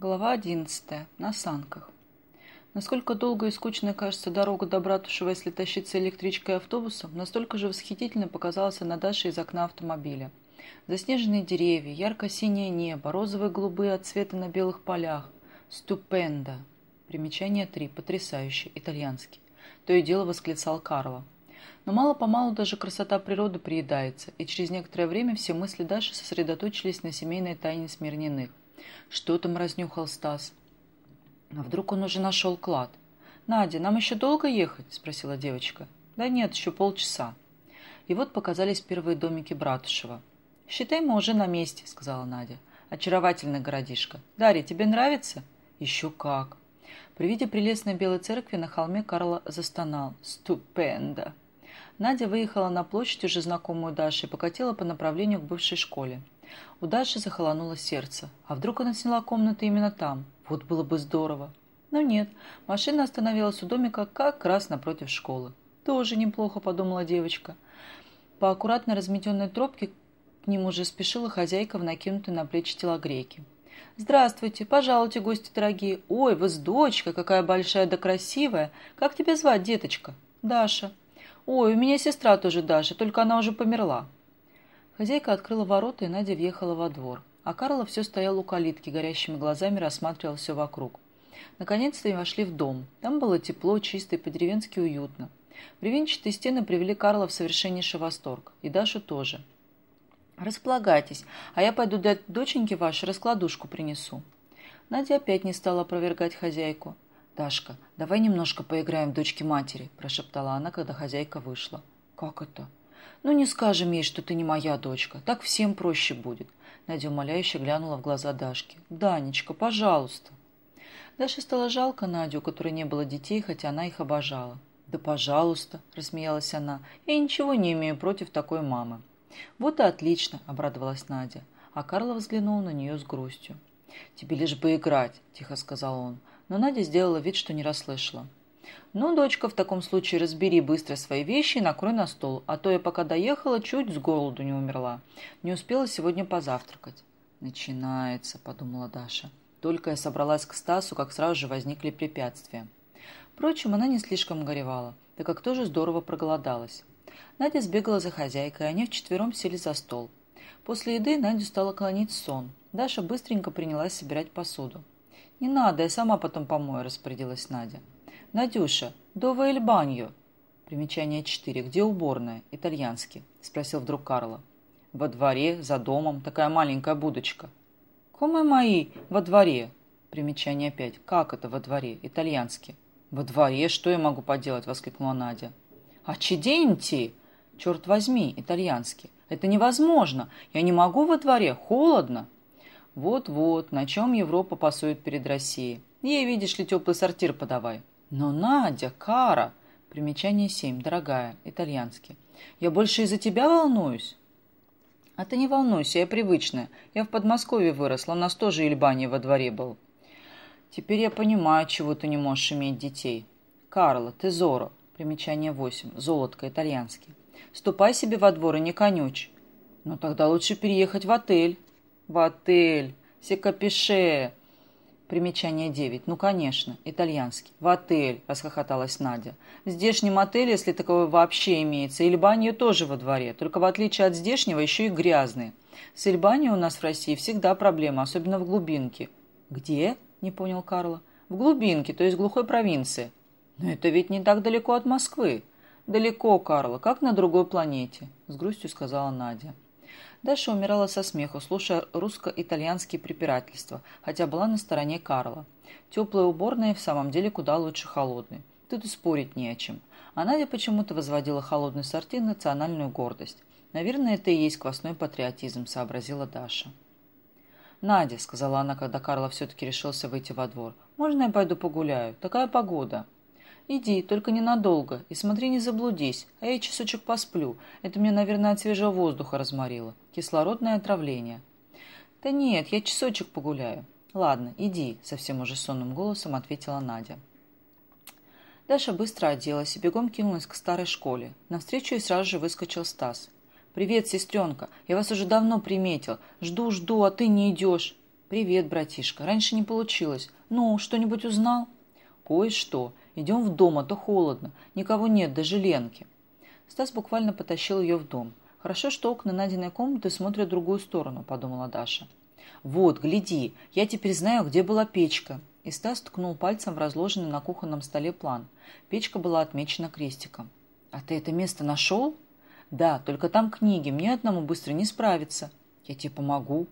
Глава одиннадцатая. На санках. Насколько долго и скучно кажется дорога до Братушева, если тащиться электричкой и автобусом, настолько же восхитительно показалась она Даше из окна автомобиля. Заснеженные деревья, ярко-синее небо, розовые голубые отцветы на белых полях. Ступенда. Примечание 3. Потрясающе. Итальянский. То и дело восклицал Карло. Но мало-помалу даже красота природы приедается, и через некоторое время все мысли Даши сосредоточились на семейной тайне Смирниных – что там разнюхал Стас? А вдруг он уже нашел клад? «Надя, нам еще долго ехать?» – спросила девочка. «Да нет, еще полчаса». И вот показались первые домики Братушева. «Считай, мы уже на месте», – сказала Надя. «Очаровательный городишко. Дарья, тебе нравится?» «Еще как». При виде прелестной белой церкви на холме Карла застонал. «Ступенда!» Надя выехала на площадь, уже знакомую Даше, и покатила по направлению к бывшей школе. У Даши захолонуло сердце. А вдруг она сняла комнату именно там? Вот было бы здорово. Но нет, машина остановилась у домика как раз напротив школы. Тоже неплохо, подумала девочка. По аккуратно разметенной тропке к ним уже спешила хозяйка в накинутой на плечи телогрейке. «Здравствуйте, пожалуйте, гости дорогие. Ой, вы с дочкой, какая большая да красивая. Как тебя звать, деточка?» «Даша». «Ой, у меня сестра тоже Даша, только она уже померла». Хозяйка открыла ворота, и Надя въехала во двор. А Карла все стоял у калитки, горящими глазами рассматривал все вокруг. Наконец-то и вошли в дом. Там было тепло, чисто и по-деревенски уютно. Бревенчатые стены привели Карла в совершеннейший восторг. И Дашу тоже. «Располагайтесь, а я пойду дать доченьке вашей раскладушку принесу». Надя опять не стала опровергать хозяйку. «Дашка, давай немножко поиграем в дочки матери», – прошептала она, когда хозяйка вышла. «Как это?» «Ну, не скажем ей, что ты не моя дочка. Так всем проще будет». Надя умоляюще глянула в глаза Дашки. «Данечка, пожалуйста». Даше стало жалко Надю, у которой не было детей, хотя она их обожала. «Да пожалуйста», – рассмеялась она, – «я ничего не имею против такой мамы». «Вот и отлично», – обрадовалась Надя, а Карла взглянул на нее с грустью. «Тебе лишь бы играть», – тихо сказал он, но Надя сделала вид, что не расслышала. «Ну, дочка, в таком случае разбери быстро свои вещи и накрой на стол, а то я пока доехала, чуть с голоду не умерла. Не успела сегодня позавтракать». «Начинается», — подумала Даша. Только я собралась к Стасу, как сразу же возникли препятствия. Впрочем, она не слишком горевала, так как тоже здорово проголодалась. Надя сбегала за хозяйкой, и они вчетвером сели за стол. После еды Надю стала клонить сон. Даша быстренько принялась собирать посуду. «Не надо, я сама потом помою», – распорядилась Надя. «Надюша, дова эль баньо?» Примечание 4. «Где уборная?» Итальянский. Спросил вдруг Карло. «Во дворе, за домом, такая маленькая будочка». «Коме мои? Во дворе?» Примечание 5. «Как это во дворе?» Итальянский. «Во дворе? Что я могу поделать?» Воскликнула Надя. «Ачиденти!» «Черт возьми!» Итальянский. «Это невозможно! Я не могу во дворе! Холодно!» Вот-вот, на чем Европа пасует перед Россией. Ей, видишь ли, теплый сортир подавай. Но Надя, Кара... Примечание 7. Дорогая. Итальянский. Я больше из-за тебя волнуюсь? А ты не волнуйся, я привычная. Я в Подмосковье выросла, у нас тоже Ильбани во дворе был. Теперь я понимаю, чего ты не можешь иметь детей. Карла, ты Зоро. Примечание 8. Золотко, итальянский. Ступай себе во двор и не конючь. Ну тогда лучше переехать в отель. В отель. Секапише. Примечание 9. Ну, конечно, итальянский. В отель, расхохоталась Надя. В здешнем отеле, если такое вообще имеется, Ильбанье тоже во дворе, только в отличие от здешнего еще и грязные. С Ильбанье у нас в России всегда проблема, особенно в глубинке. Где? Не понял Карло. В глубинке, то есть глухой провинции. Но это ведь не так далеко от Москвы. Далеко, Карло, как на другой планете, с грустью сказала Надя. Даша умирала со смеху, слушая русско-итальянские препирательства, хотя была на стороне Карла. Теплая уборная в самом деле куда лучше холодной. Тут и спорить не о чем. А Надя почему-то возводила холодный сортир национальную гордость. Наверное, это и есть квасной патриотизм, сообразила Даша. «Надя», — сказала она, когда Карла все-таки решился выйти во двор, — «можно я пойду погуляю? Такая погода». «Иди, только ненадолго, и смотри, не заблудись, а я часочек посплю. Это мне, наверное, от свежего воздуха разморило. Кислородное отравление». «Да нет, я часочек погуляю». «Ладно, иди», — совсем уже сонным голосом ответила Надя. Даша быстро оделась и бегом кинулась к старой школе. Навстречу ей сразу же выскочил Стас. «Привет, сестренка! Я вас уже давно приметил. Жду, жду, а ты не идешь». «Привет, братишка. Раньше не получилось. Ну, что-нибудь узнал?» «Кое-что. Идем в дом, а то холодно. Никого нет, даже Ленки». Стас буквально потащил ее в дом. «Хорошо, что окна Надиной комнаты смотрят в другую сторону», – подумала Даша. «Вот, гляди, я теперь знаю, где была печка». И Стас ткнул пальцем в разложенный на кухонном столе план. Печка была отмечена крестиком. «А ты это место нашел?» «Да, только там книги, мне одному быстро не справиться». «Я тебе помогу».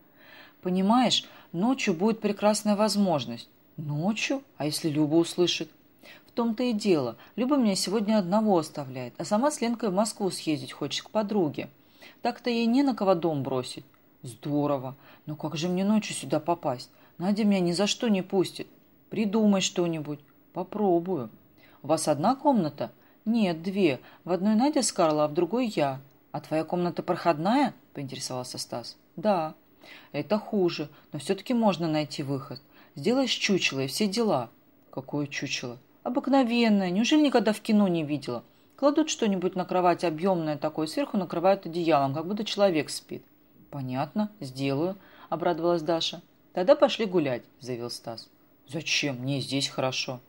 «Понимаешь, ночью будет прекрасная возможность». «Ночью? А если Люба услышит?» «В том-то и дело. Люба меня сегодня одного оставляет, а сама с Ленкой в Москву съездить хочет к подруге. Так-то ей не на кого дом бросить». «Здорово. Но как же мне ночью сюда попасть? Надя меня ни за что не пустит. Придумай что-нибудь. Попробую». «У вас одна комната?» «Нет, две. В одной Надя с Карло, а в другой я». «А твоя комната проходная?» – поинтересовался Стас. «Да». «Это хуже, но все-таки можно найти выход. Сделаешь чучело и все дела». «Какое чучело?» «Обыкновенное. Неужели никогда в кино не видела?» Кладут что-нибудь на кровать объемное такое, сверху накрывают одеялом, как будто человек спит. «Понятно, сделаю», — обрадовалась Даша. «Тогда пошли гулять», — заявил Стас. «Зачем? Мне здесь хорошо».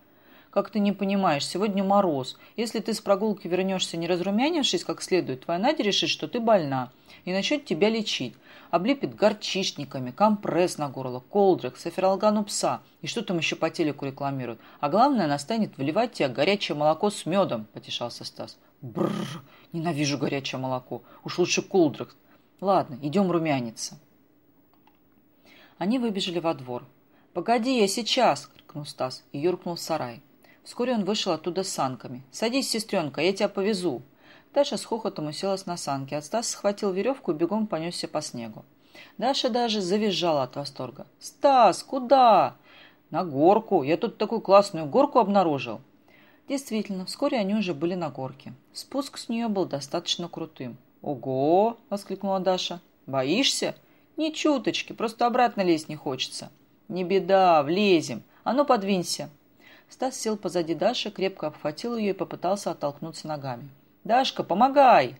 Как ты не понимаешь, сегодня мороз. Если ты с прогулки вернешься, не разрумянившись как следует, твоя Надя решит, что ты больна, и начнет тебя лечить. Облепит горчишниками, компресс на горло, колдрекс, эфиралган у пса. И что там еще по телеку рекламируют? А главное, она станет вливать тебе горячее молоко с медом, потешался Стас. Бррр, ненавижу горячее молоко. Уж лучше колдрекс. Ладно, идем румяниться. Они выбежали во двор. «Погоди, я сейчас!» — крикнул Стас и юркнул в сарай. Вскоре он вышел оттуда с санками. «Садись, сестренка, я тебя повезу». Даша с хохотом уселась на санки, а Стас схватил веревку и бегом понесся по снегу. Даша даже завизжала от восторга. «Стас, куда?» «На горку. Я тут такую классную горку обнаружил». Действительно, вскоре они уже были на горке. Спуск с нее был достаточно крутым. «Ого!» — воскликнула Даша. «Боишься?» «Ни чуточки, просто обратно лезть не хочется». «Не беда, влезем. А ну, подвинься». Стас сел позади Даши, крепко обхватил ее и попытался оттолкнуться ногами. «Дашка, помогай!»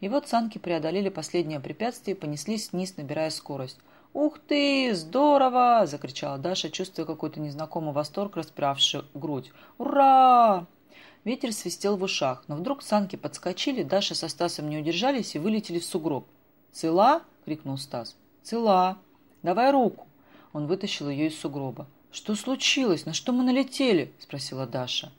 И вот санки преодолели последнее препятствие и понеслись вниз, набирая скорость. «Ух ты! Здорово!» – закричала Даша, чувствуя какой-то незнакомый восторг, распиравший грудь. «Ура!» Ветер свистел в ушах, но вдруг санки подскочили, Даша со Стасом не удержались и вылетели в сугроб. «Цела?» – крикнул Стас. «Цела! Давай руку!» Он вытащил ее из сугроба. «Что случилось? На что мы налетели?» – спросила Даша.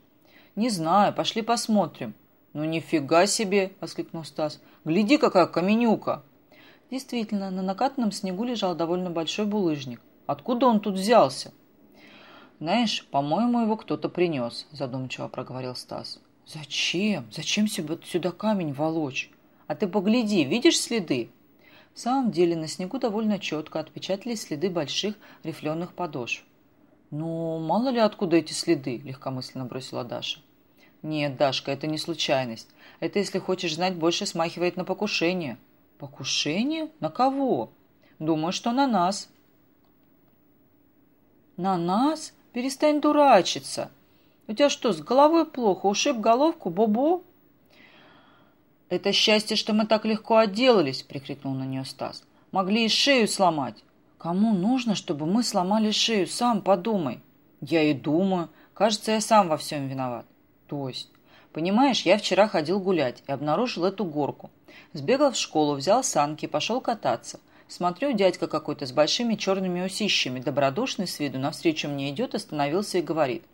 «Не знаю. Пошли посмотрим». «Ну нифига себе!» – воскликнул Стас. «Гляди, какая каменюка!» Действительно, на накатанном снегу лежал довольно большой булыжник. Откуда он тут взялся? «Знаешь, по-моему, его кто-то принес», – задумчиво проговорил Стас. «Зачем? Зачем сюда камень волочь? А ты погляди, видишь следы?» В самом деле на снегу довольно четко отпечатались следы больших рифленых подошв. «Ну, мало ли откуда эти следы», — легкомысленно бросила Даша. «Нет, Дашка, это не случайность. Это, если хочешь знать, больше смахивает на покушение». «Покушение? На кого?» «Думаю, что на нас». «На нас? Перестань дурачиться. У тебя что, с головой плохо? Ушиб головку, Бобо?» «Это счастье, что мы так легко отделались!» — прикрикнул на нее Стас. «Могли и шею сломать!» Кому нужно, чтобы мы сломали шею? Сам подумай. Я и думаю. Кажется, я сам во всем виноват. То есть? Понимаешь, я вчера ходил гулять и обнаружил эту горку. Сбегал в школу, взял санки, пошел кататься. Смотрю, дядька какой-то с большими черными усищами, добродушный с виду, навстречу мне идет, остановился и говорит.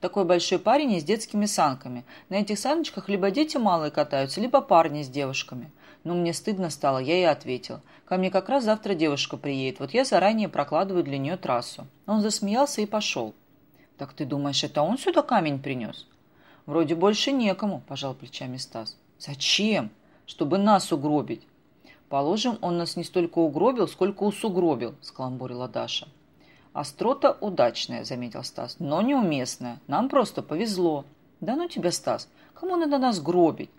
Такой большой парень и с детскими санками. На этих саночках либо дети малые катаются, либо парни с девушками. Но мне стыдно стало, я ей ответил. Ко мне как раз завтра девушка приедет, вот я заранее прокладываю для нее трассу. Он засмеялся и пошел. «Так ты думаешь, это он сюда камень принес?» «Вроде больше некому», – пожал плечами Стас. «Зачем? Чтобы нас угробить». «Положим, он нас не столько угробил, сколько усугробил», – скаламбурила Даша. «Острота удачная», – заметил Стас, – «но неуместная. Нам просто повезло». «Да ну тебя, Стас, кому надо нас гробить?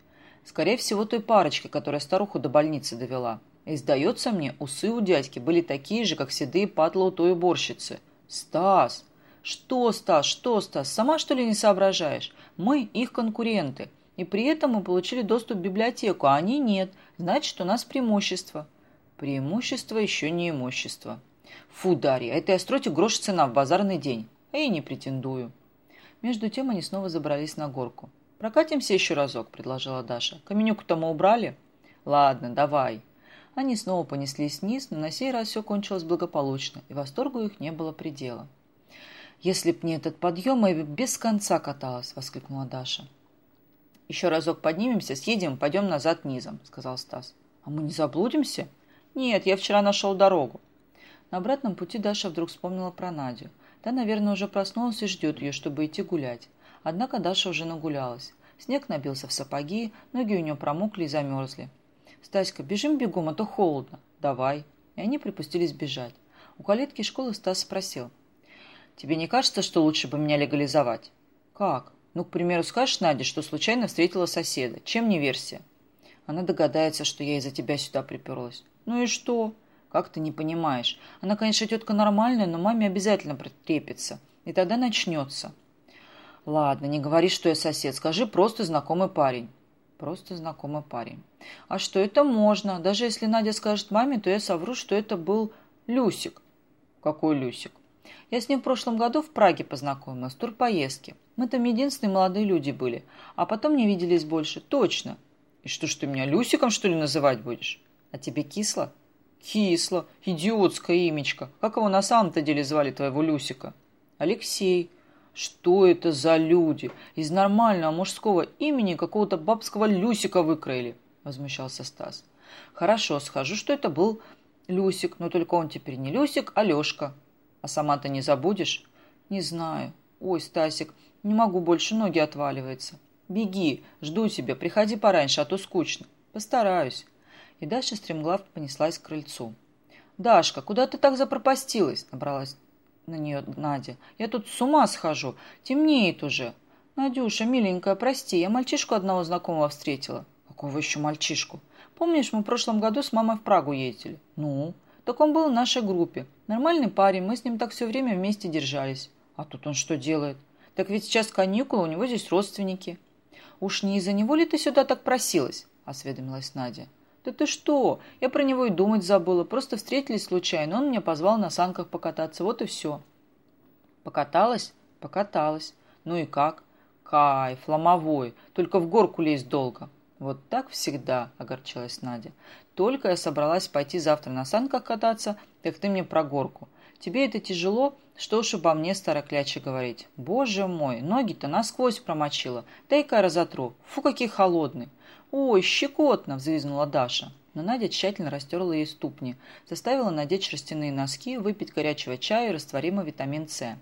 Скорее всего, той парочке, которая старуху до больницы довела. И, сдается мне, усы у дядьки были такие же, как седые патла у той уборщицы. «Стас!» «Что, Стас, что, Стас, сама что ли не соображаешь? Мы их конкуренты. И при этом мы получили доступ в библиотеку, а они нет. Значит, у нас преимущество». «Преимущество еще не имущество». Фу, Дарья, этой остроте грош цена в базарный день. А я не претендую. Между тем они снова забрались на горку. «Прокатимся еще разок», — предложила Даша. «Каменюку-то мы убрали?» «Ладно, давай». Они снова понеслись вниз, но на сей раз все кончилось благополучно, и восторгу их не было предела. «Если б не этот подъем, я бы без конца каталась!» — воскликнула Даша. «Еще разок поднимемся, съедем, пойдем назад низом», — сказал Стас. «А мы не заблудимся?» «Нет, я вчера нашел дорогу». На обратном пути Даша вдруг вспомнила про Надю. Та, наверное, уже проснулась и ждет ее, чтобы идти гулять. Однако Даша уже нагулялась. Снег набился в сапоги, ноги у нее промокли и замерзли. «Стаська, бежим бегом, а то холодно». «Давай». И они припустились бежать. У калитки школы Стас спросил. «Тебе не кажется, что лучше бы меня легализовать?» «Как?» «Ну, к примеру, скажешь Наде, что случайно встретила соседа. Чем не версия?» Она догадается, что я из-за тебя сюда приперлась. «Ну и что?» «Как ты не понимаешь? Она, конечно, тетка нормальная, но маме обязательно притрепится. И тогда начнется». «Ладно, не говори, что я сосед. Скажи, просто знакомый парень». «Просто знакомый парень». «А что, это можно. Даже если Надя скажет маме, то я совру, что это был Люсик». «Какой Люсик?» «Я с ним в прошлом году в Праге познакомилась, в турпоездке. Мы там единственные молодые люди были. А потом не виделись больше. Точно». «И что ж ты меня Люсиком, что ли, называть будешь?» «А тебе кисло?» «Кисло. Идиотское имечко. Как его на самом-то деле звали, твоего Люсика?» «Алексей». «Что это за люди? Из нормального мужского имени какого-то бабского Люсика выкроили», — возмущался Стас. «Хорошо, схожу, что это был Люсик, но только он теперь не Люсик, а Лешка. А сама-то не забудешь?» «Не знаю. Ой, Стасик, не могу больше, ноги отваливаются. Беги, жду тебя, приходи пораньше, а то скучно. Постараюсь» и дальше стремглав понеслась к крыльцу. «Дашка, куда ты так запропастилась?» – набралась на нее Надя. «Я тут с ума схожу. Темнеет уже». «Надюша, миленькая, прости, я мальчишку одного знакомого встретила». «Какого еще мальчишку?» «Помнишь, мы в прошлом году с мамой в Прагу ездили?» «Ну?» «Так он был в нашей группе. Нормальный парень, мы с ним так все время вместе держались». «А тут он что делает?» «Так ведь сейчас каникулы, у него здесь родственники». «Уж не из-за него ли ты сюда так просилась?» – осведомилась Надя. «Да ты что? Я про него и думать забыла. Просто встретились случайно. Он меня позвал на санках покататься. Вот и все». «Покаталась?» «Покаталась. Ну и как?» «Кайф, ломовой. Только в горку лезть долго». «Вот так всегда», — огорчилась Надя. «Только я собралась пойти завтра на санках кататься, так ты мне про горку. Тебе это тяжело, что уж обо мне, старокляче, говорить. Боже мой, ноги-то насквозь промочила. Дай-ка разотру. Фу, какие холодные. «Ой, щекотно!» – взвизгнула Даша. Но Надя тщательно растерла ей ступни, заставила надеть шерстяные носки, выпить горячего чая и растворимый витамин С.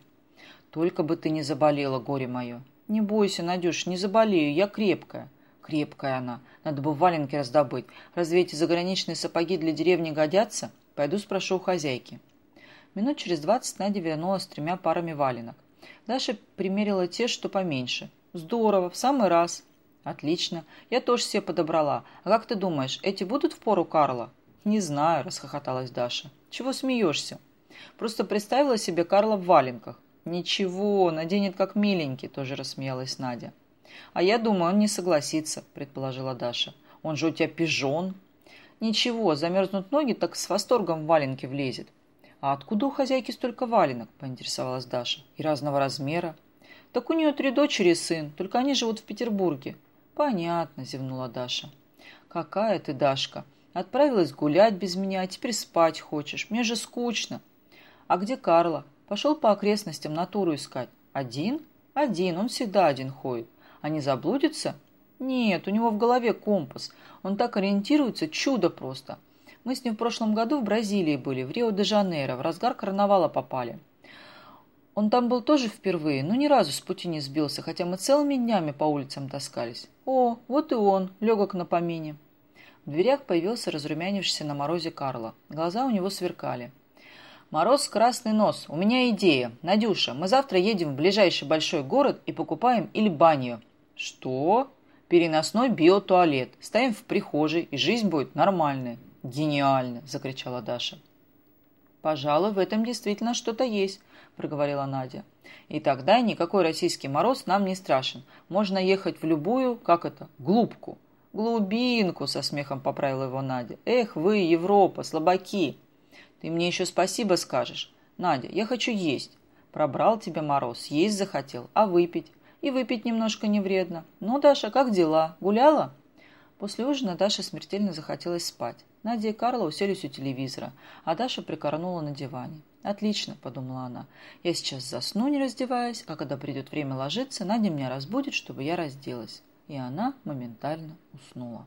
«Только бы ты не заболела, горе мое!» «Не бойся, Надюш, не заболею, я крепкая». «Крепкая она. Надо бы валенки раздобыть. Разве эти заграничные сапоги для деревни годятся? Пойду спрошу у хозяйки». Минут через двадцать Надя вернулась с тремя парами валенок. Даша примерила те, что поменьше. «Здорово, в самый раз. «Отлично. Я тоже себе подобрала. А как ты думаешь, эти будут в пору Карла?» «Не знаю», – расхохоталась Даша. «Чего смеешься?» «Просто представила себе Карла в валенках». «Ничего, наденет как миленький», – тоже рассмеялась Надя. «А я думаю, он не согласится», – предположила Даша. «Он же у тебя пижон». «Ничего, замерзнут ноги, так с восторгом в валенки влезет». «А откуда у хозяйки столько валенок?» – поинтересовалась Даша. «И разного размера». «Так у нее три дочери и сын, только они живут в Петербурге. «Понятно», — зевнула Даша. «Какая ты, Дашка! Отправилась гулять без меня, а теперь спать хочешь. Мне же скучно». «А где Карла? Пошел по окрестностям натуру искать. Один? Один, он всегда один ходит. А не заблудится?» «Нет, у него в голове компас. Он так ориентируется, чудо просто. Мы с ним в прошлом году в Бразилии были, в Рио-де-Жанейро, в разгар карнавала попали. Он там был тоже впервые, но ни разу с пути не сбился, хотя мы целыми днями по улицам таскались. О, вот и он, легок на помине. В дверях появился разрумянившийся на морозе Карла. Глаза у него сверкали. «Мороз, красный нос. У меня идея. Надюша, мы завтра едем в ближайший большой город и покупаем Ильбанию». «Что?» «Переносной биотуалет. Ставим в прихожей, и жизнь будет нормальная». «Гениально!» – закричала Даша. «Пожалуй, в этом действительно что-то есть», – проговорила Надя. «И тогда никакой российский мороз нам не страшен. Можно ехать в любую, как это, глубку». «Глубинку», – со смехом поправила его Надя. «Эх вы, Европа, слабаки!» Ты мне еще спасибо скажешь. Надя, я хочу есть. Пробрал тебя мороз, есть захотел, а выпить? И выпить немножко не вредно. Ну, Даша, как дела? Гуляла? После ужина Даше смертельно захотелось спать. Надя и Карла уселись у телевизора, а Даша прикорнула на диване. «Отлично», — подумала она. «Я сейчас засну, не раздеваясь, а когда придет время ложиться, Надя меня разбудит, чтобы я разделась». И она моментально уснула.